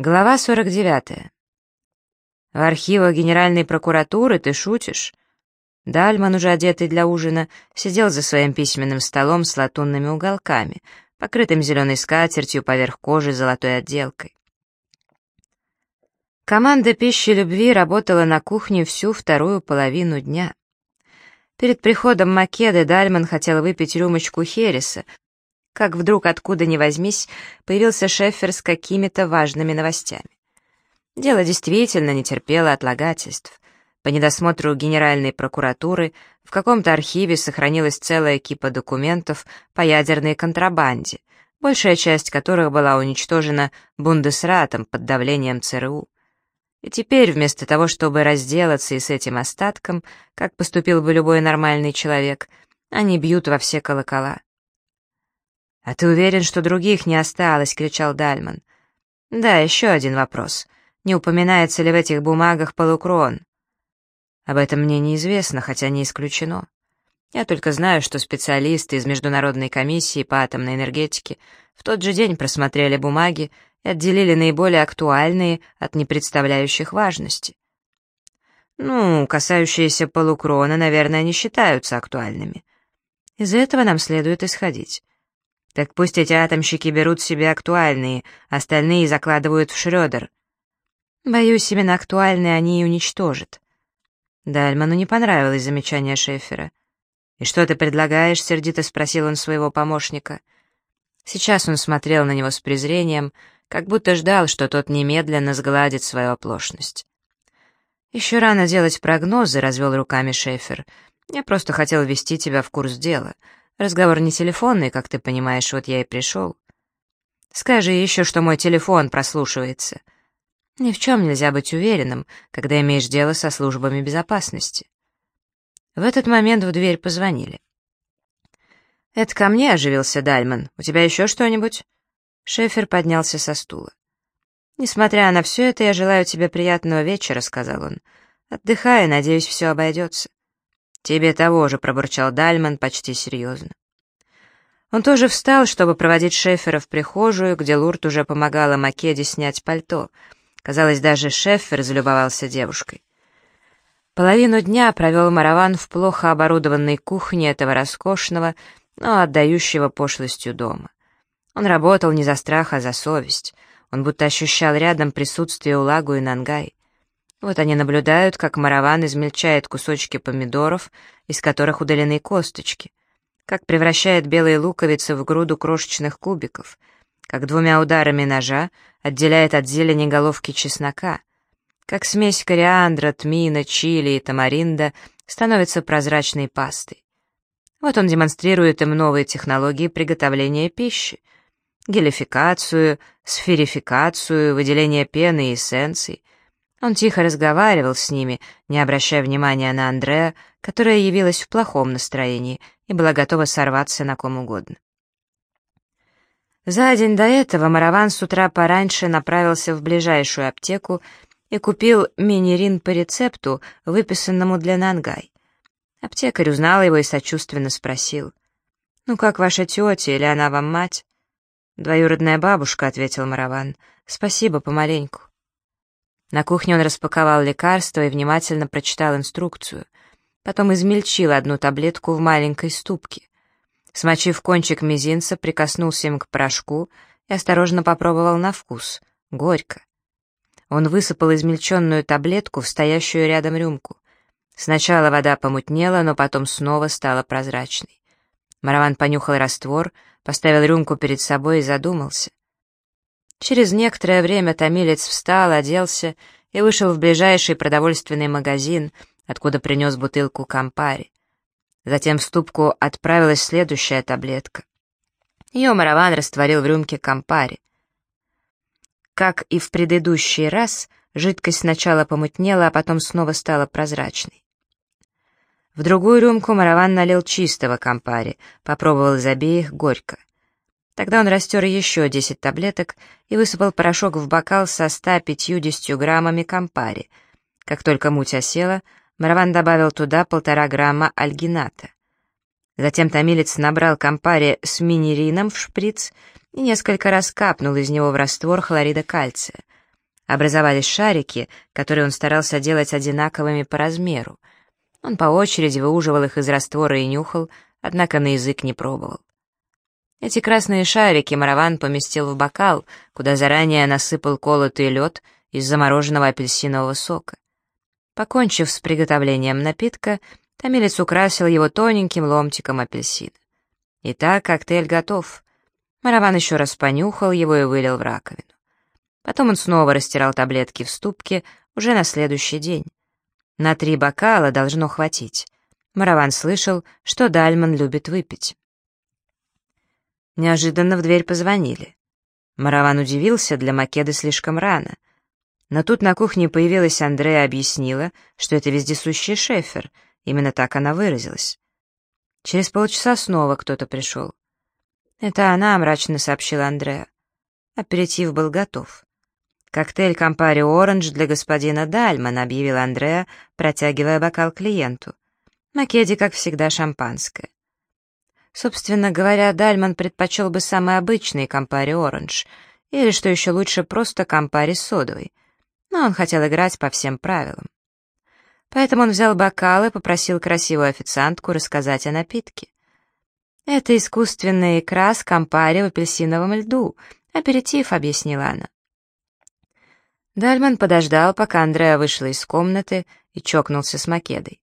Глава 49. В архивах Генеральной прокуратуры ты шутишь? Дальман, уже одетый для ужина, сидел за своим письменным столом с латунными уголками, покрытым зеленой скатертью поверх кожи золотой отделкой. Команда пищи любви работала на кухне всю вторую половину дня. Перед приходом Македы Дальман хотел выпить рюмочку Хереса, как вдруг откуда ни возьмись появился Шеффер с какими-то важными новостями. Дело действительно не терпело отлагательств. По недосмотру Генеральной прокуратуры в каком-то архиве сохранилась целая кипа документов по ядерной контрабанде, большая часть которых была уничтожена Бундесратом под давлением ЦРУ. И теперь, вместо того, чтобы разделаться и с этим остатком, как поступил бы любой нормальный человек, они бьют во все колокола. «А ты уверен, что других не осталось?» — кричал Дальман. «Да, еще один вопрос. Не упоминается ли в этих бумагах полукрон?» «Об этом мне неизвестно, хотя не исключено. Я только знаю, что специалисты из Международной комиссии по атомной энергетике в тот же день просмотрели бумаги и отделили наиболее актуальные от непредставляющих важности. Ну, касающиеся полукрона, наверное, не считаются актуальными. Из этого нам следует исходить. Так пусть эти атомщики берут себе актуальные, остальные закладывают в Шрёдер. Боюсь, именно актуальные они и уничтожат. Дальману не понравилось замечание Шефера. «И что ты предлагаешь?» — сердито спросил он своего помощника. Сейчас он смотрел на него с презрением, как будто ждал, что тот немедленно сгладит свою оплошность. «Еще рано делать прогнозы», — развел руками Шефер. «Я просто хотел ввести тебя в курс дела. Разговор не телефонный, как ты понимаешь, вот я и пришел. Скажи еще, что мой телефон прослушивается. Ни в чем нельзя быть уверенным, когда имеешь дело со службами безопасности. В этот момент в дверь позвонили. «Это ко мне», — оживился Дальман. «У тебя еще что-нибудь?» Шефер поднялся со стула. «Несмотря на все это, я желаю тебе приятного вечера», — сказал он. «Отдыхай, надеюсь, все обойдется». «Тебе того же», — пробурчал Дальман почти серьезно. Он тоже встал, чтобы проводить Шефера в прихожую, где Лурт уже помогала Македе снять пальто. Казалось, даже Шефер залюбовался девушкой. Половину дня провел Мараван в плохо оборудованной кухне этого роскошного, но отдающего пошлостью дома. Он работал не за страх, а за совесть. Он будто ощущал рядом присутствие Улагу и Нангай. Вот они наблюдают, как мараван измельчает кусочки помидоров, из которых удалены косточки, как превращает белые луковицы в груду крошечных кубиков, как двумя ударами ножа отделяет от зелени головки чеснока, как смесь кориандра, тмина, чили и тамаринда становится прозрачной пастой. Вот он демонстрирует им новые технологии приготовления пищи, гелификацию, сферификацию, выделение пены и эссенций, он тихо разговаривал с ними, не обращая внимания на Андреа, которая явилась в плохом настроении и была готова сорваться на ком угодно. За день до этого Мараван с утра пораньше направился в ближайшую аптеку и купил минерин по рецепту, выписанному для Нангай. Аптекарь узнал его и сочувственно спросил. «Ну как ваша тетя, или она вам мать?» «Двоюродная бабушка», — ответил Мараван. «Спасибо, помаленьку». На кухне он распаковал лекарство и внимательно прочитал инструкцию. Потом измельчил одну таблетку в маленькой ступке. Смочив кончик мизинца, прикоснулся им к порошку и осторожно попробовал на вкус. Горько. Он высыпал измельченную таблетку в стоящую рядом рюмку. Сначала вода помутнела, но потом снова стала прозрачной. Мараван понюхал раствор, поставил рюмку перед собой и задумался. Через некоторое время томилец встал, оделся и вышел в ближайший продовольственный магазин, откуда принес бутылку кампари. Затем в ступку отправилась следующая таблетка. Ее мараван растворил в рюмке кампари. Как и в предыдущий раз, жидкость сначала помутнела, а потом снова стала прозрачной. В другую рюмку мараван налил чистого кампари, попробовал из обеих горько. Тогда он растер еще 10 таблеток и высыпал порошок в бокал со 150 граммами кампари. Как только муть осела, Мараван добавил туда полтора грамма альгината. Затем томилец набрал кампари с минерином в шприц и несколько раз капнул из него в раствор хлорида кальция. Образовались шарики, которые он старался делать одинаковыми по размеру. Он по очереди выуживал их из раствора и нюхал, однако на язык не пробовал. Эти красные шарики Мараван поместил в бокал, куда заранее насыпал колотый лед из замороженного апельсинового сока. Покончив с приготовлением напитка, томилец украсил его тоненьким ломтиком апельсина. Итак, коктейль готов. Мараван еще раз понюхал его и вылил в раковину. Потом он снова растирал таблетки в ступке уже на следующий день. На три бокала должно хватить. Мараван слышал, что Дальман любит выпить. Неожиданно в дверь позвонили. Мараван удивился, для Македы слишком рано. Но тут на кухне появилась Андрея и объяснила, что это вездесущий шефер, именно так она выразилась. Через полчаса снова кто-то пришел. «Это она», — мрачно сообщила Андрея. Аперитив был готов. «Коктейль Кампари Оранж для господина Дальмана», — объявил Андреа, протягивая бокал клиенту. Македи, как всегда, шампанское. Собственно говоря, Дальман предпочел бы самый обычный Кампари Оранж, или, что еще лучше, просто Кампари содовый. Но он хотел играть по всем правилам. Поэтому он взял бокал и попросил красивую официантку рассказать о напитке. «Это искусственная икра с Кампари в апельсиновом льду», — аперитив, — объяснила она. Дальман подождал, пока Андреа вышла из комнаты и чокнулся с Македой.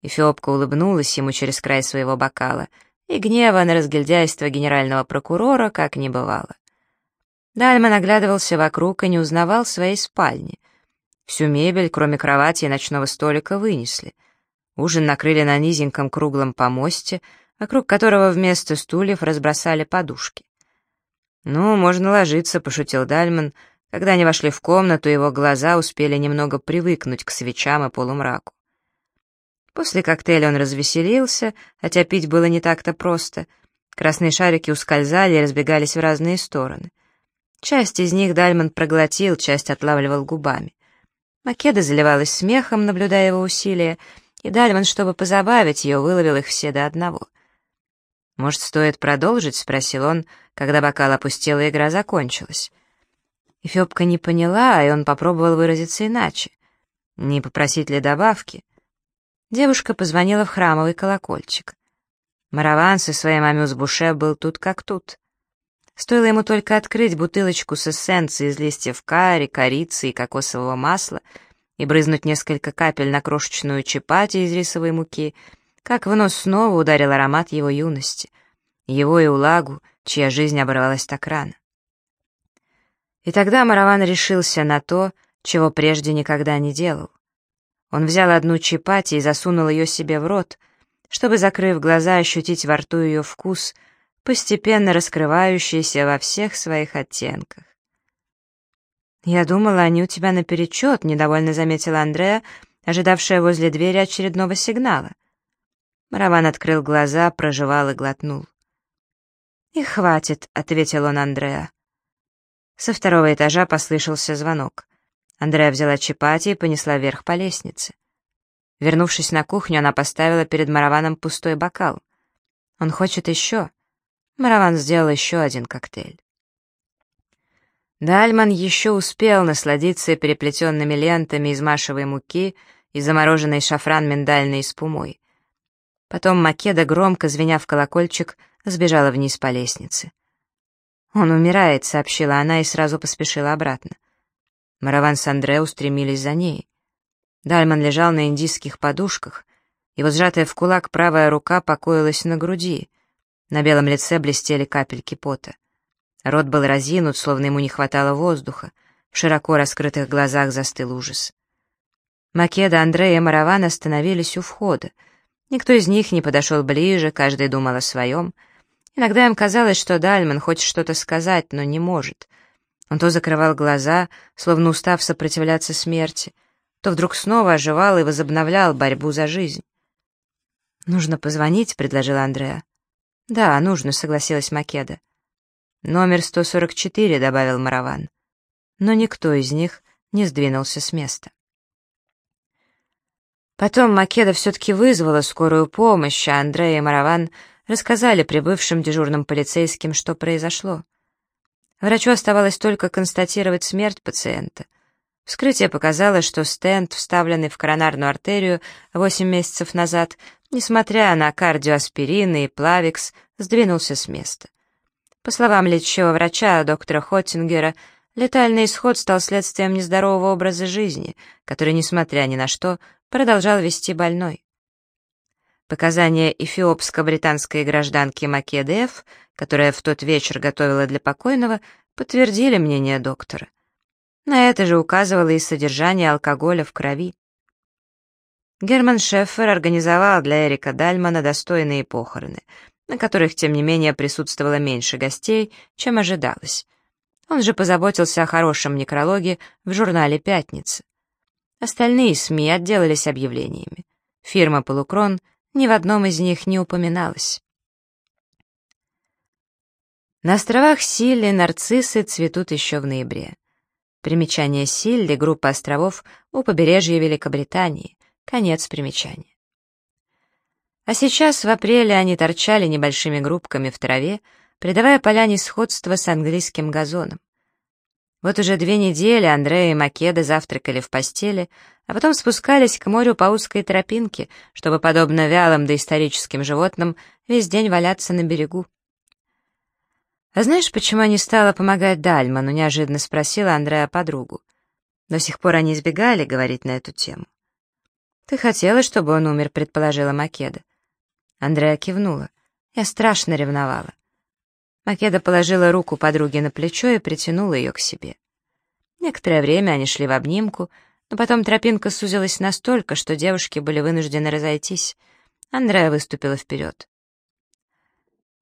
Эфиопка улыбнулась ему через край своего бокала, и гнева на разгильдяйство генерального прокурора как не бывало. Дальман оглядывался вокруг и не узнавал своей спальни. Всю мебель, кроме кровати и ночного столика, вынесли. Ужин накрыли на низеньком круглом помосте, вокруг которого вместо стульев разбросали подушки. «Ну, можно ложиться», — пошутил Дальман, — когда они вошли в комнату, его глаза успели немного привыкнуть к свечам и полумраку. После коктейля он развеселился, хотя пить было не так-то просто. Красные шарики ускользали и разбегались в разные стороны. Часть из них Дальман проглотил, часть отлавливал губами. Македа заливалась смехом, наблюдая его усилия, и Дальман, чтобы позабавить ее, выловил их все до одного. «Может, стоит продолжить?» — спросил он, когда бокал опустел и игра закончилась. Эфиопка не поняла, и он попробовал выразиться иначе. Не попросить ли добавки? Девушка позвонила в храмовый колокольчик. Мараван со своим амюс-буше был тут как тут. Стоило ему только открыть бутылочку с эссенцией из листьев карри, корицы и кокосового масла и брызнуть несколько капель на крошечную чапати из рисовой муки, как в нос снова ударил аромат его юности, его и Улагу, чья жизнь оборвалась так рано. И тогда Мараван решился на то, чего прежде никогда не делал. Он взял одну чипати и засунул ее себе в рот, чтобы, закрыв глаза, ощутить во рту ее вкус, постепенно раскрывающийся во всех своих оттенках. «Я думала, они у тебя наперечет», — недовольно заметила Андреа, ожидавшая возле двери очередного сигнала. Мараван открыл глаза, прожевал и глотнул. «И хватит», — ответил он Андреа. Со второго этажа послышался звонок. Андрея взяла чапати и понесла вверх по лестнице. Вернувшись на кухню, она поставила перед Мараваном пустой бокал. «Он хочет еще?» Мараван сделал еще один коктейль. Дальман еще успел насладиться переплетенными лентами из машевой муки и замороженной шафран-миндальной спумой. Потом Македа, громко звеня в колокольчик, сбежала вниз по лестнице. «Он умирает», — сообщила она и сразу поспешила обратно. Мараван с Андре устремились за ней. Дальман лежал на индийских подушках, его сжатая в кулак правая рука покоилась на груди. На белом лице блестели капельки пота. Рот был разинут, словно ему не хватало воздуха. В широко раскрытых глазах застыл ужас. Македа, Андрея и Мараван остановились у входа. Никто из них не подошел ближе, каждый думал о своем — Иногда им казалось, что Дальман хочет что-то сказать, но не может. Он то закрывал глаза, словно устав сопротивляться смерти, то вдруг снова оживал и возобновлял борьбу за жизнь. «Нужно позвонить», — предложила Андреа. «Да, нужно», — согласилась Македа. «Номер 144», — добавил Мараван. Но никто из них не сдвинулся с места. Потом Македа все-таки вызвала скорую помощь, а Андрея и Мараван рассказали прибывшим дежурным полицейским, что произошло. Врачу оставалось только констатировать смерть пациента. Вскрытие показало, что стенд, вставленный в коронарную артерию 8 месяцев назад, несмотря на кардиоаспирин и плавикс, сдвинулся с места. По словам лечащего врача доктора Хоттингера, летальный исход стал следствием нездорового образа жизни, который, несмотря ни на что, продолжал вести больной. Показания эфиопско-британской гражданки Македы которая в тот вечер готовила для покойного, подтвердили мнение доктора. На это же указывало и содержание алкоголя в крови. Герман Шеффер организовал для Эрика Дальмана достойные похороны, на которых, тем не менее, присутствовало меньше гостей, чем ожидалось. Он же позаботился о хорошем некрологе в журнале «Пятница». Остальные СМИ отделались объявлениями. Фирма «Полукрон» ни в одном из них не упоминалась. На островах Силли нарциссы цветут еще в ноябре. Примечание Силли — группа островов у побережья Великобритании. Конец примечания. А сейчас, в апреле, они торчали небольшими группками в траве, придавая поляне сходство с английским газоном. Вот уже две недели Андрея и Македа завтракали в постели, а потом спускались к морю по узкой тропинке, чтобы, подобно вялым доисторическим животным, весь день валяться на берегу. «А знаешь, почему я не стала помогать Дальману?» — неожиданно спросила Андрея подругу. До сих пор они избегали говорить на эту тему. «Ты хотела, чтобы он умер», — предположила Македа. Андрея кивнула. Я страшно ревновала. Македа положила руку подруге на плечо и притянула ее к себе. Некоторое время они шли в обнимку, но потом тропинка сузилась настолько, что девушки были вынуждены разойтись. Андрея выступила вперед.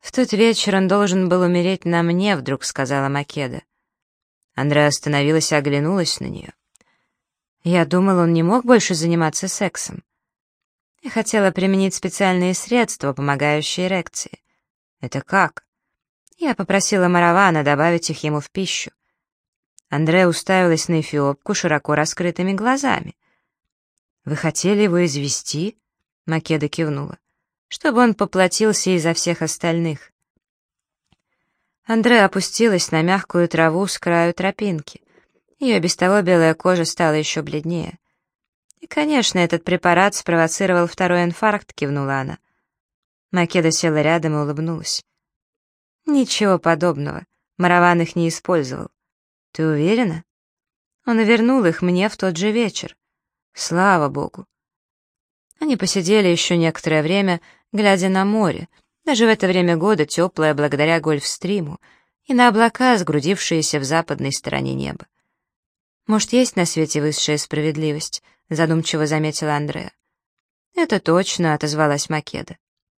«В тот вечер он должен был умереть на мне», — вдруг сказала Македа. Андреа остановилась и оглянулась на нее. «Я думал, он не мог больше заниматься сексом. Я хотела применить специальные средства, помогающие эрекции. Это как? Я попросила Маравана добавить их ему в пищу. Андреа уставилась на эфиопку широко раскрытыми глазами. «Вы хотели его извести?» Македа кивнула чтобы он поплатился из-за всех остальных. Андре опустилась на мягкую траву с краю тропинки. Ее без того белая кожа стала еще бледнее. «И, конечно, этот препарат спровоцировал второй инфаркт», — кивнула она. Македа села рядом и улыбнулась. «Ничего подобного. Мараван их не использовал. Ты уверена?» Он вернул их мне в тот же вечер. Слава богу. Они посидели еще некоторое время, глядя на море, даже в это время года теплое благодаря гольфстриму, и на облака, сгрудившиеся в западной стороне неба. «Может, есть на свете высшая справедливость?» — задумчиво заметила Андреа. «Это точно», — отозвалась Македа.